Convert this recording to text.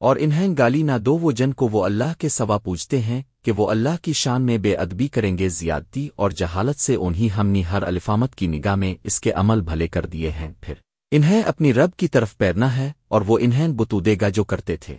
اور انہیں گالی نہ دو وہ جن کو وہ اللہ کے سوا پوچھتے ہیں کہ وہ اللہ کی شان میں بے ادبی کریں گے زیادتی اور جہالت سے انہیں ہم نے ہر الفامت کی نگاہ میں اس کے عمل بھلے کر دیے ہیں۔ پھر انہیں اپنی رب کی طرف پیرنا ہے اور وہ انہیں بتو دے گا جو کرتے تھے۔